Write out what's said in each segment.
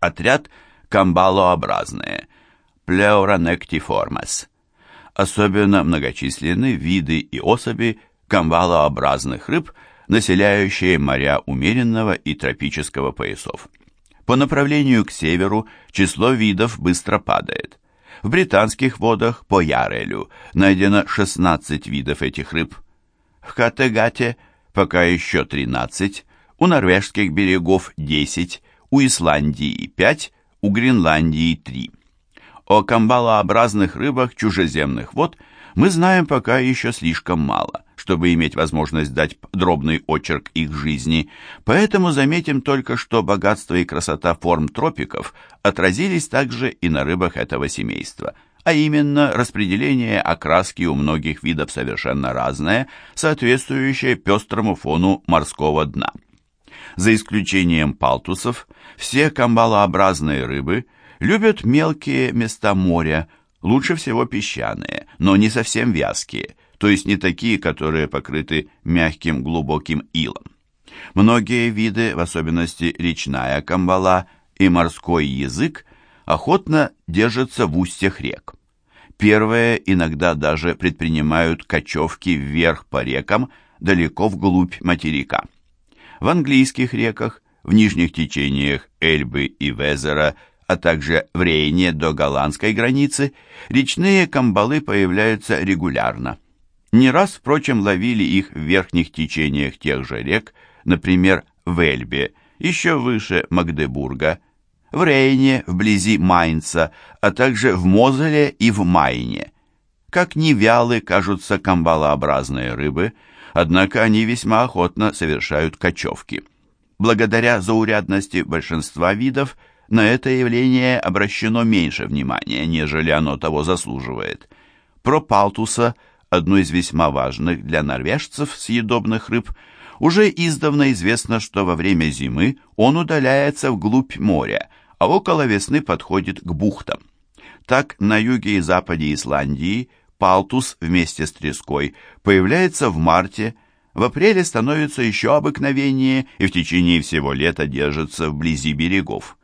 отряд камбалообразные Pleuronectiformes. Особенно многочисленны виды и особи камбалообразных рыб, населяющие моря умеренного и тропического поясов. По направлению к северу число видов быстро падает. В британских водах по Ярелю найдено 16 видов этих рыб. В Категате пока еще 13, у норвежских берегов 10, у Исландии 5, у Гренландии 3. О камбалообразных рыбах чужеземных вод мы знаем пока еще слишком мало, чтобы иметь возможность дать дробный очерк их жизни, поэтому заметим только, что богатство и красота форм тропиков отразились также и на рыбах этого семейства, а именно распределение окраски у многих видов совершенно разное, соответствующее пестрому фону морского дна. За исключением палтусов, все камбалообразные рыбы любят мелкие места моря, лучше всего песчаные, но не совсем вязкие, то есть не такие, которые покрыты мягким глубоким илом. Многие виды, в особенности речная камбала и морской язык, охотно держатся в устьях рек. Первые иногда даже предпринимают кочевки вверх по рекам, далеко вглубь материка. В английских реках, в нижних течениях Эльбы и Везера, а также в Рейне до голландской границы, речные камбалы появляются регулярно. Не раз, впрочем, ловили их в верхних течениях тех же рек, например, в Эльбе, еще выше Магдебурга, в Рейне, вблизи Майнца, а также в Мозеле и в Майне. Как ни вялы кажутся камбалообразные рыбы – однако они весьма охотно совершают кочевки. Благодаря заурядности большинства видов на это явление обращено меньше внимания, нежели оно того заслуживает. Про палтуса, одну из весьма важных для норвежцев съедобных рыб, уже издавна известно, что во время зимы он удаляется вглубь моря, а около весны подходит к бухтам. Так, на юге и западе Исландии палтус вместе с треской появляется в марте, в апреле становится еще обыкновеннее и в течение всего лета держится вблизи берегов.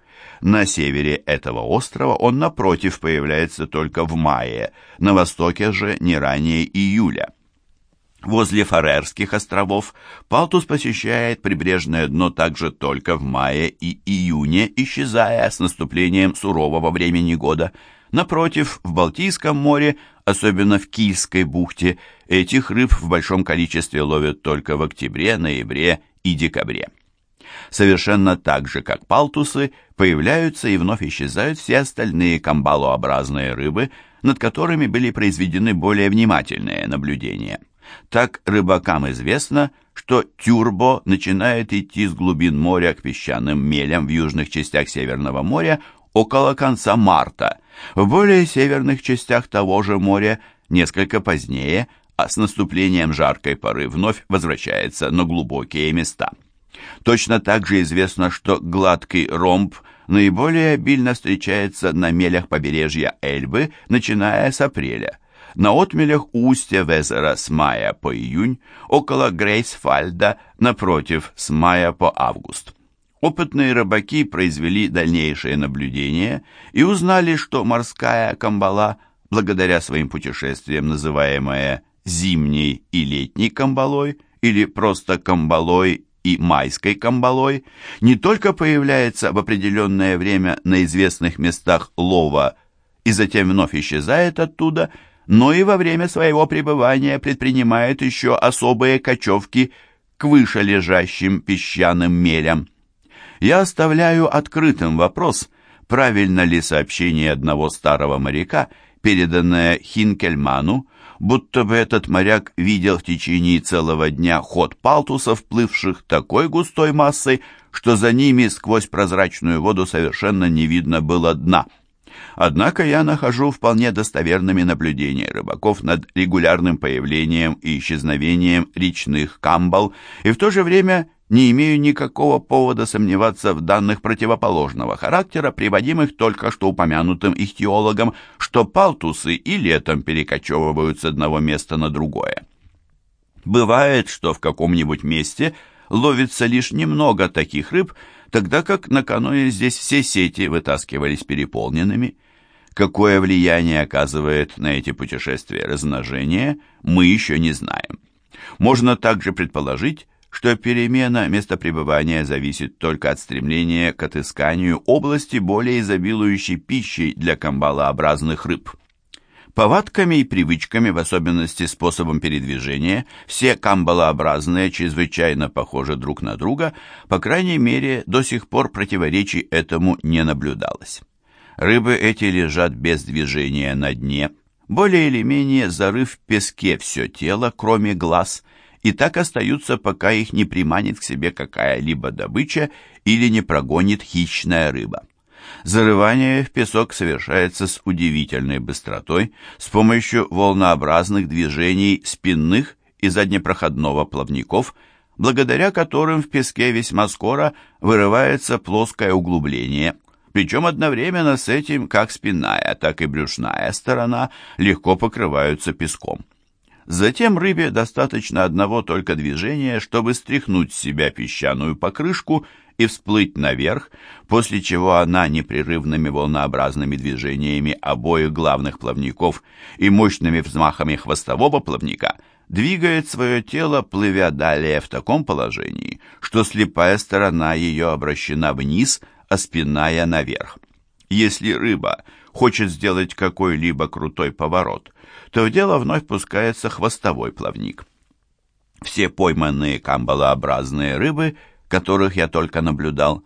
На севере этого острова он, напротив, появляется только в мае, на востоке же не ранее июля. Возле Фарерских островов Палтус посещает прибрежное дно также только в мае и июне, исчезая с наступлением сурового времени года. Напротив, в Балтийском море особенно в Кильской бухте, этих рыб в большом количестве ловят только в октябре, ноябре и декабре. Совершенно так же, как палтусы, появляются и вновь исчезают все остальные камбалообразные рыбы, над которыми были произведены более внимательные наблюдения. Так рыбакам известно, что тюрбо начинает идти с глубин моря к песчаным мелям в южных частях Северного моря около конца марта, в более северных частях того же моря несколько позднее, а с наступлением жаркой поры вновь возвращается на глубокие места. Точно так же известно, что гладкий ромб наиболее обильно встречается на мелях побережья Эльбы, начиная с апреля. На отмелях устья Везера с мая по июнь, около Грейсфальда, напротив, с мая по август. Опытные рыбаки произвели дальнейшие наблюдения и узнали, что морская камбала, благодаря своим путешествиям, называемая зимней и летней камбалой, или просто камбалой и майской камбалой, не только появляется в определенное время на известных местах лова и затем вновь исчезает оттуда, но и во время своего пребывания предпринимает еще особые кочевки к вышележащим песчаным мелям я оставляю открытым вопрос, правильно ли сообщение одного старого моряка, переданное Хинкельману, будто бы этот моряк видел в течение целого дня ход палтусов, плывших такой густой массой, что за ними сквозь прозрачную воду совершенно не видно было дна. Однако я нахожу вполне достоверными наблюдения рыбаков над регулярным появлением и исчезновением речных камбал, и в то же время не имею никакого повода сомневаться в данных противоположного характера, приводимых только что упомянутым ихтиологом, что палтусы и летом перекочевывают с одного места на другое. Бывает, что в каком-нибудь месте ловится лишь немного таких рыб, тогда как накануне здесь все сети вытаскивались переполненными. Какое влияние оказывает на эти путешествия размножение, мы еще не знаем. Можно также предположить, что перемена места пребывания зависит только от стремления к отысканию области, более изобилующей пищей для камбалообразных рыб. Повадками и привычками, в особенности способом передвижения, все камбалообразные чрезвычайно похожи друг на друга, по крайней мере, до сих пор противоречий этому не наблюдалось. Рыбы эти лежат без движения на дне, более или менее зарыв в песке все тело, кроме глаз, и так остаются, пока их не приманит к себе какая-либо добыча или не прогонит хищная рыба. Зарывание в песок совершается с удивительной быстротой с помощью волнообразных движений спинных и заднепроходного плавников, благодаря которым в песке весьма скоро вырывается плоское углубление, причем одновременно с этим как спинная, так и брюшная сторона легко покрываются песком. Затем рыбе достаточно одного только движения, чтобы стряхнуть с себя песчаную покрышку и всплыть наверх, после чего она непрерывными волнообразными движениями обоих главных плавников и мощными взмахами хвостового плавника двигает свое тело, плывя далее в таком положении, что слепая сторона ее обращена вниз, а спинная наверх. Если рыба хочет сделать какой-либо крутой поворот, то в дело вновь пускается хвостовой плавник. Все пойманные камбалообразные рыбы – которых я только наблюдал,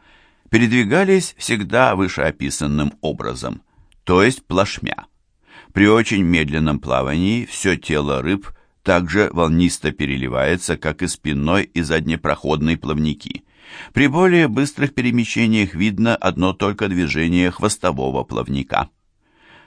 передвигались всегда вышеописанным образом, то есть плашмя. При очень медленном плавании все тело рыб также волнисто переливается, как и спинной и заднепроходный плавники. При более быстрых перемещениях видно одно только движение хвостового плавника.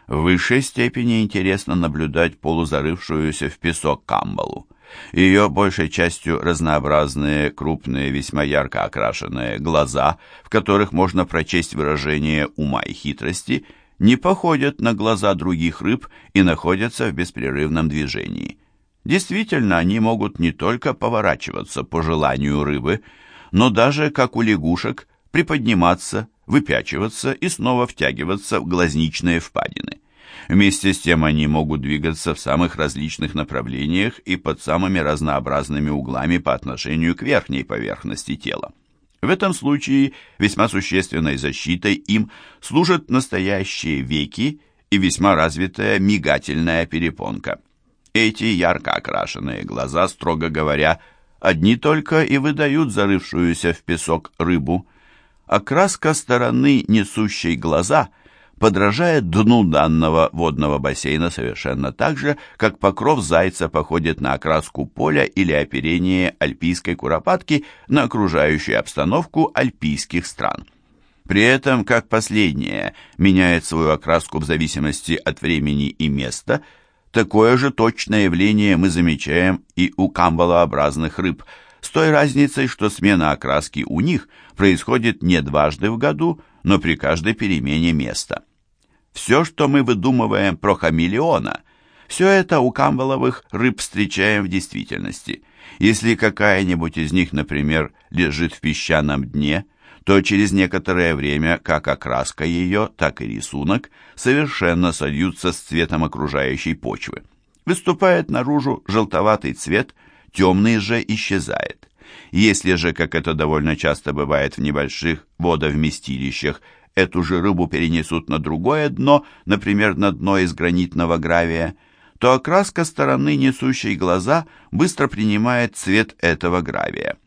В высшей степени интересно наблюдать полузарывшуюся в песок камбалу. Ее большей частью разнообразные, крупные, весьма ярко окрашенные глаза, в которых можно прочесть выражение ума и хитрости, не походят на глаза других рыб и находятся в беспрерывном движении. Действительно, они могут не только поворачиваться по желанию рыбы, но даже, как у лягушек, приподниматься, выпячиваться и снова втягиваться в глазничные впадины. Вместе с тем они могут двигаться в самых различных направлениях и под самыми разнообразными углами по отношению к верхней поверхности тела. В этом случае весьма существенной защитой им служат настоящие веки и весьма развитая мигательная перепонка. Эти ярко окрашенные глаза, строго говоря, одни только и выдают зарывшуюся в песок рыбу. Окраска стороны, несущей глаза, подражает дну данного водного бассейна совершенно так же, как покров зайца походит на окраску поля или оперение альпийской куропатки на окружающую обстановку альпийских стран. При этом, как последняя меняет свою окраску в зависимости от времени и места, такое же точное явление мы замечаем и у камбалообразных рыб, с той разницей, что смена окраски у них происходит не дважды в году, но при каждой перемене места. Все, что мы выдумываем про хамелеона, все это у камбаловых рыб встречаем в действительности. Если какая-нибудь из них, например, лежит в песчаном дне, то через некоторое время как окраска ее, так и рисунок совершенно сольются с цветом окружающей почвы. Выступает наружу желтоватый цвет, темный же исчезает. Если же, как это довольно часто бывает в небольших водовместилищах, эту же рыбу перенесут на другое дно, например, на дно из гранитного гравия, то окраска стороны, несущей глаза, быстро принимает цвет этого гравия.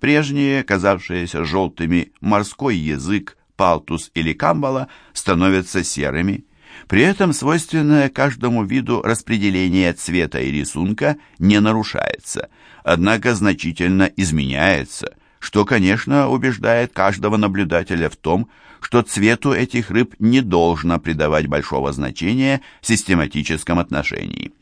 Прежние, казавшиеся желтыми, морской язык, палтус или камбала становятся серыми. При этом свойственное каждому виду распределение цвета и рисунка не нарушается, однако значительно изменяется, что, конечно, убеждает каждого наблюдателя в том, что цвету этих рыб не должно придавать большого значения в систематическом отношении.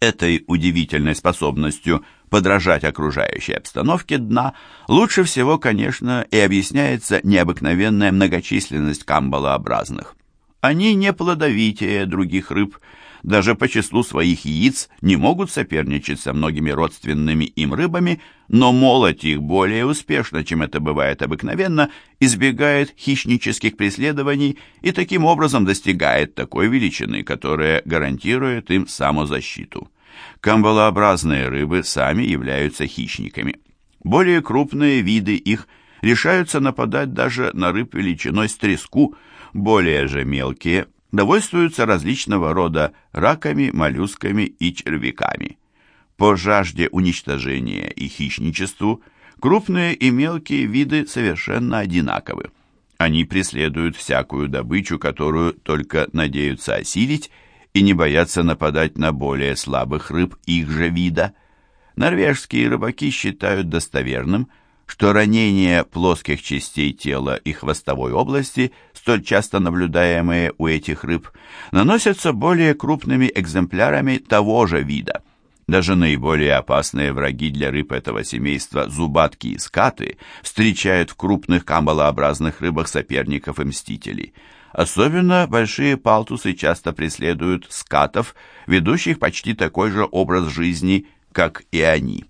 Этой удивительной способностью подражать окружающей обстановке дна лучше всего, конечно, и объясняется необыкновенная многочисленность камбалообразных. Они не плодовитее других рыб, даже по числу своих яиц не могут соперничать со многими родственными им рыбами, но молоть их более успешно, чем это бывает обыкновенно, избегает хищнических преследований и таким образом достигает такой величины, которая гарантирует им самозащиту. Камбалообразные рыбы сами являются хищниками. Более крупные виды их решаются нападать даже на рыб величиной с треску, более же мелкие довольствуются различного рода раками, моллюсками и червяками. По жажде уничтожения и хищничеству крупные и мелкие виды совершенно одинаковы. Они преследуют всякую добычу, которую только надеются осилить, и не боятся нападать на более слабых рыб их же вида. Норвежские рыбаки считают достоверным – что ранения плоских частей тела и хвостовой области, столь часто наблюдаемые у этих рыб, наносятся более крупными экземплярами того же вида. Даже наиболее опасные враги для рыб этого семейства, зубатки и скаты, встречают в крупных камбалообразных рыбах соперников и мстителей. Особенно большие палтусы часто преследуют скатов, ведущих почти такой же образ жизни, как и они.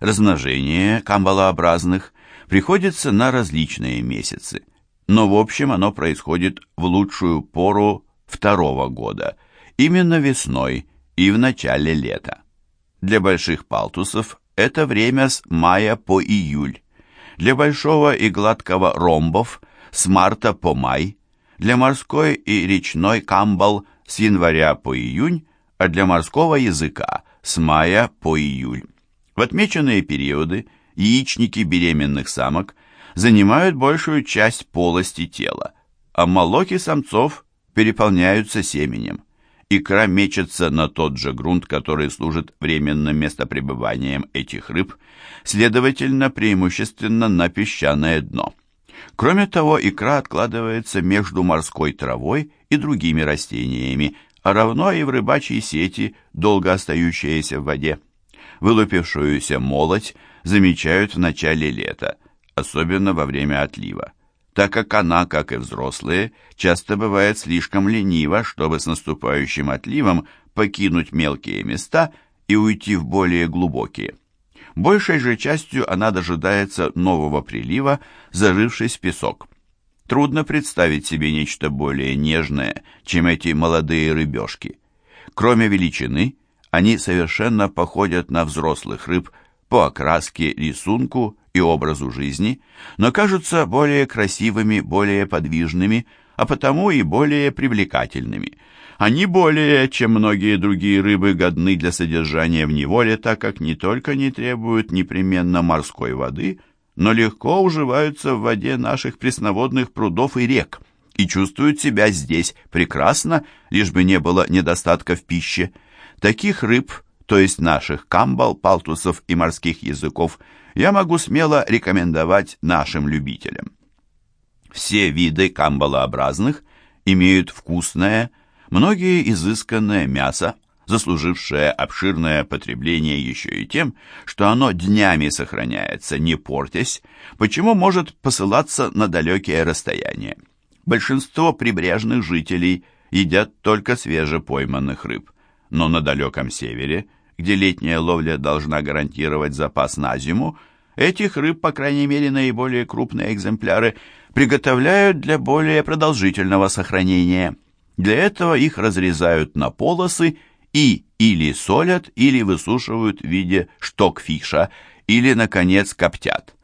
Размножение камбалообразных приходится на различные месяцы, но в общем оно происходит в лучшую пору второго года, именно весной и в начале лета. Для больших палтусов это время с мая по июль, для большого и гладкого ромбов с марта по май, для морской и речной камбал с января по июнь, а для морского языка с мая по июль. В отмеченные периоды яичники беременных самок занимают большую часть полости тела, а молоки самцов переполняются семенем. Икра мечется на тот же грунт, который служит временным местопребыванием этих рыб, следовательно, преимущественно на песчаное дно. Кроме того, икра откладывается между морской травой и другими растениями, а равно и в рыбачьей сети, долго остающиеся в воде. Вылупившуюся молоть замечают в начале лета, особенно во время отлива, так как она, как и взрослые, часто бывает слишком ленива, чтобы с наступающим отливом покинуть мелкие места и уйти в более глубокие. Большей же частью она дожидается нового прилива, зарывшись в песок. Трудно представить себе нечто более нежное, чем эти молодые рыбешки. Кроме величины, они совершенно походят на взрослых рыб по окраске, рисунку и образу жизни, но кажутся более красивыми, более подвижными, а потому и более привлекательными. Они более, чем многие другие рыбы, годны для содержания в неволе, так как не только не требуют непременно морской воды, но легко уживаются в воде наших пресноводных прудов и рек и чувствуют себя здесь прекрасно, лишь бы не было недостатка в пище. Таких рыб, то есть наших камбал, палтусов и морских языков, я могу смело рекомендовать нашим любителям. Все виды камбалообразных имеют вкусное, многие изысканное мясо, заслужившее обширное потребление еще и тем, что оно днями сохраняется, не портясь, почему может посылаться на далекие расстояния. Большинство прибрежных жителей едят только свежепойманных рыб но на далеком севере, где летняя ловля должна гарантировать запас на зиму, этих рыб, по крайней мере наиболее крупные экземпляры, приготовляют для более продолжительного сохранения. Для этого их разрезают на полосы и или солят, или высушивают в виде штокфиша, или, наконец, коптят.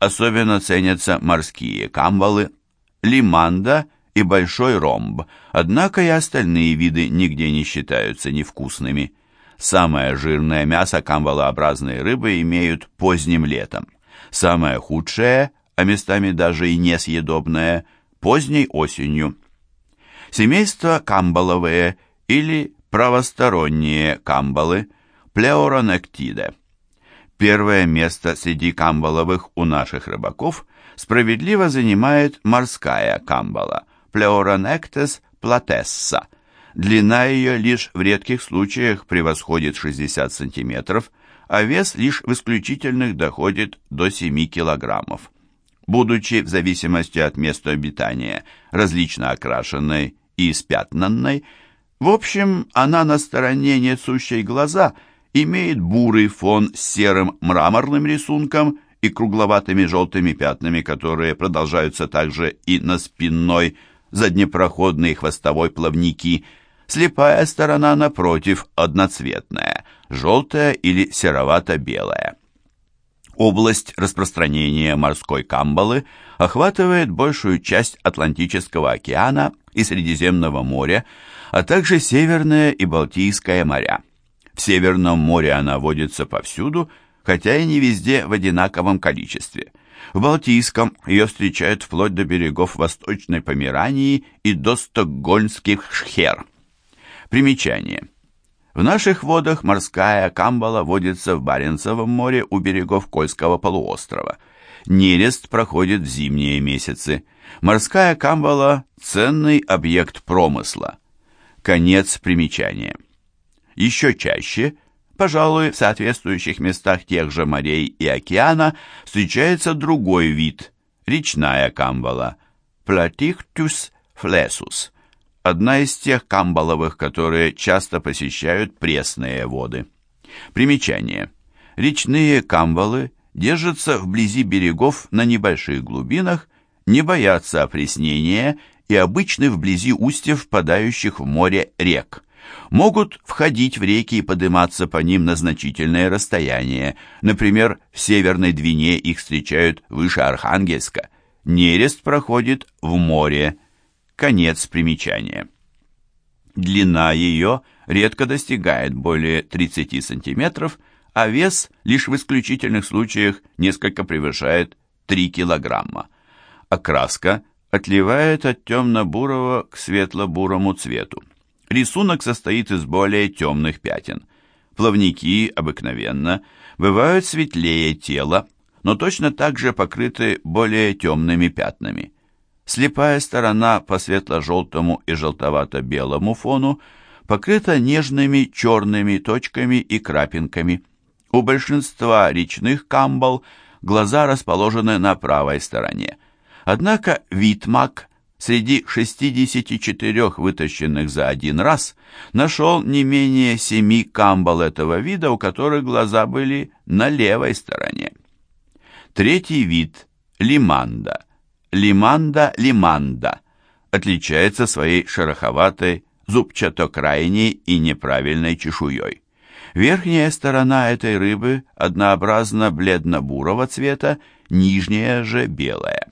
Особенно ценятся морские камбалы, лиманда – и большой ромб, однако и остальные виды нигде не считаются невкусными. Самое жирное мясо камбалообразные рыбы имеют поздним летом. Самое худшее, а местами даже и несъедобное, поздней осенью. Семейство камбаловые или правосторонние камбалы плеуронектиде. Первое место среди камбаловых у наших рыбаков справедливо занимает морская камбала, Pleuronectes platessa. Длина ее лишь в редких случаях превосходит 60 см, а вес лишь в исключительных доходит до 7 кг. Будучи в зависимости от места обитания различно окрашенной и испятнанной, В общем, она на стороне несущей глаза имеет бурый фон с серым мраморным рисунком и кругловатыми желтыми пятнами, которые продолжаются также и на спинной, заднепроходной хвостовой плавники. Слепая сторона, напротив, одноцветная, желтая или серовато-белая. Область распространения морской камбалы охватывает большую часть Атлантического океана и Средиземного моря, а также Северное и Балтийское моря. В Северном море она водится повсюду, хотя и не везде в одинаковом количестве. В Балтийском ее встречают вплоть до берегов Восточной Померании и до стокгольмских шхер. Примечание. В наших водах морская камбала водится в Баренцевом море у берегов Кольского полуострова. Нерест проходит в зимние месяцы. Морская камбала – ценный объект промысла. Конец примечания. Еще чаще, пожалуй, в соответствующих местах тех же морей и океана встречается другой вид – речная камбала – Platictus flesus – одна из тех камбаловых, которые часто посещают пресные воды. Примечание. Речные камбалы держатся вблизи берегов на небольших глубинах, не боятся опреснения и обычны вблизи устьев впадающих в море рек. Могут входить в реки и подниматься по ним на значительное расстояние. Например, в Северной Двине их встречают выше Архангельска. Нерест проходит в море. Конец примечания. Длина ее редко достигает более 30 сантиметров, а вес лишь в исключительных случаях несколько превышает 3 килограмма. Окраска отливает от темно-бурого к светло-бурому цвету. Рисунок состоит из более темных пятен. Плавники обыкновенно бывают светлее тела, но точно так же покрыты более темными пятнами. Слепая сторона по светло-желтому и желтовато-белому фону покрыта нежными черными точками и крапинками. У большинства речных камбал глаза расположены на правой стороне. Однако Витмак среди 64 вытащенных за один раз нашел не менее семи камбал этого вида, у которых глаза были на левой стороне. Третий вид – лиманда – лиманда-лиманда отличается своей шероховатой, зубчато-крайней и неправильной чешуей. Верхняя сторона этой рыбы однообразно бледно-бурого цвета, нижняя же белая.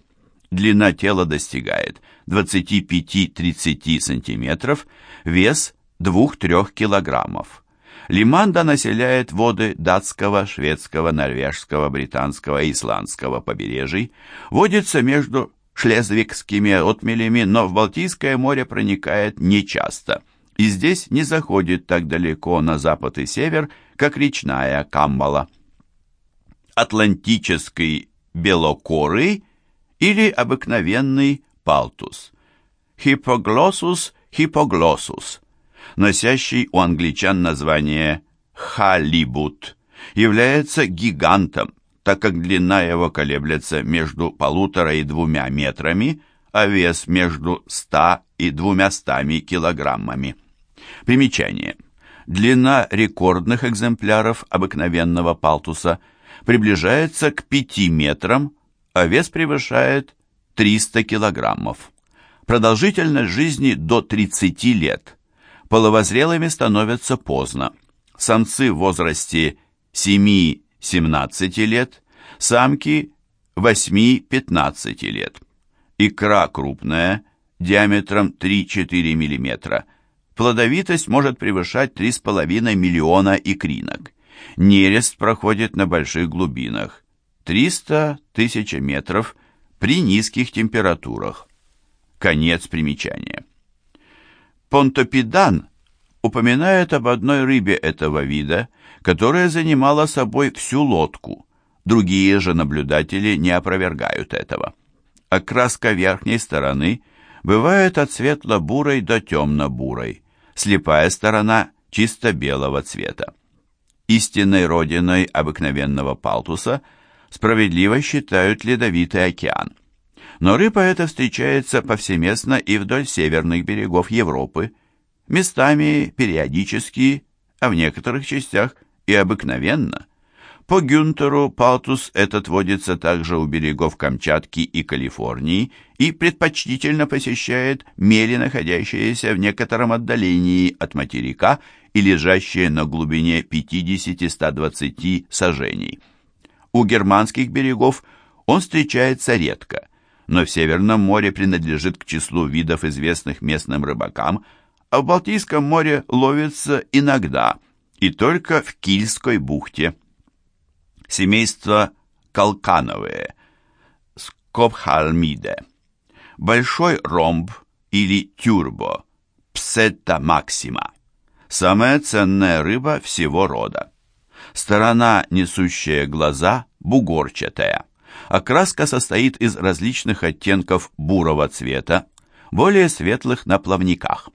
Длина тела достигает 25-30 см, вес 2-3 килограммов. Лиманда населяет воды датского, шведского, норвежского, британского и исландского побережий, водится между шлезвигскими отмелями, но в Балтийское море проникает нечасто и здесь не заходит так далеко на запад и север, как речная камбала. Атлантический белокорый или обыкновенный палтус. Хипоглоссус хипоглоссус – носящий у англичан название халибут, является гигантом, так как длина его колеблется между полутора и двумя метрами, а вес между 100 и 200 килограммами. Примечание. Длина рекордных экземпляров обыкновенного палтуса приближается к 5 метрам, а вес превышает 300 килограммов. Продолжительность жизни до 30 лет – половозрелыми становятся поздно. Самцы в возрасте 7-17 лет, самки 8-15 лет. Икра крупная, диаметром 3-4 мм. Плодовитость может превышать 3,5 миллиона икринок. Нерест проходит на больших глубинах, 300 тысяч метров при низких температурах. Конец примечания. Понтопидан упоминает об одной рыбе этого вида, которая занимала собой всю лодку. Другие же наблюдатели не опровергают этого. Окраска верхней стороны бывает от светло-бурой до темно-бурой, слепая сторона чисто белого цвета. Истинной родиной обыкновенного палтуса справедливо считают Ледовитый океан но рыба эта встречается повсеместно и вдоль северных берегов Европы. местами периодически, а в некоторых частях и обыкновенно. По Гюнтеру палтус этот водится также у берегов Камчатки и Калифорнии и предпочтительно посещает мели, находящиеся в некотором отдалении от материка и лежащие на глубине 50-120 сажений. У германских берегов он встречается редко, но в Северном море принадлежит к числу видов, известных местным рыбакам, а в Балтийском море ловится иногда и только в Кильской бухте. Семейство Калкановые, Скопхальмиде, Большой ромб или тюрбо, Псетта максима. Самая ценная рыба всего рода. Сторона, несущая глаза, бугорчатая. Окраска состоит из различных оттенков бурого цвета, более светлых на плавниках.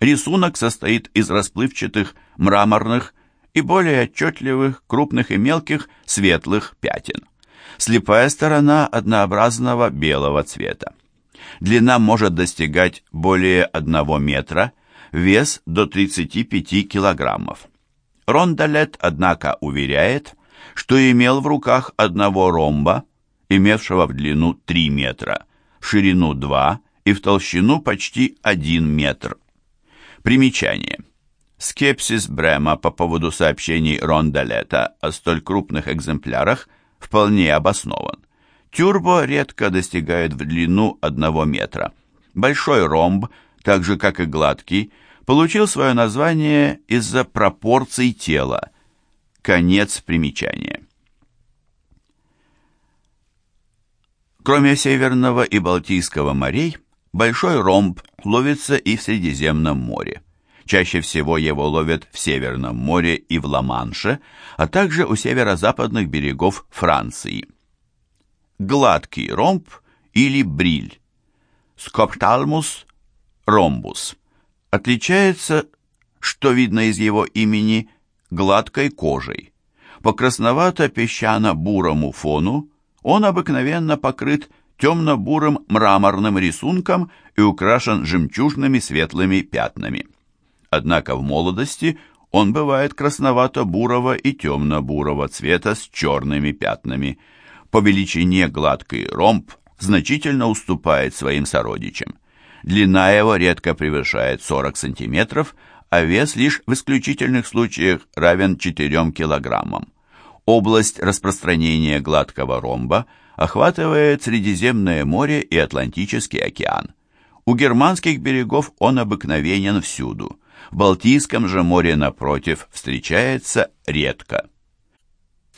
Рисунок состоит из расплывчатых мраморных и более отчетливых, крупных и мелких светлых пятен. Слепая сторона однообразного белого цвета. Длина может достигать более 1 метра, вес до 35 килограммов. Рондалет, однако, уверяет, что имел в руках одного ромба, имевшего в длину 3 метра, в ширину 2 и в толщину почти 1 метр. Примечание. Скепсис Брема по поводу сообщений Рондалета о столь крупных экземплярах вполне обоснован. Тюрбо редко достигает в длину 1 метра. Большой ромб, так же как и гладкий, получил свое название из-за пропорций тела. Конец примечания. Кроме Северного и Балтийского морей, большой ромб ловится и в Средиземном море. Чаще всего его ловят в Северном море и в Ла-Манше, а также у северо-западных берегов Франции. Гладкий ромб или бриль. Скоптальмус ромбус. Отличается, что видно из его имени, гладкой кожей. По красновато-песчано-бурому фону он обыкновенно покрыт темно-бурым мраморным рисунком и украшен жемчужными светлыми пятнами. Однако в молодости он бывает красновато-бурого и темно-бурого цвета с черными пятнами. По величине гладкий ромб значительно уступает своим сородичам. Длина его редко превышает 40 сантиметров, а вес лишь в исключительных случаях равен 4 килограммам. Область распространения гладкого ромба охватывает Средиземное море и Атлантический океан. У германских берегов он обыкновенен всюду – в Балтийском же море, напротив, встречается редко.